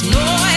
It's more.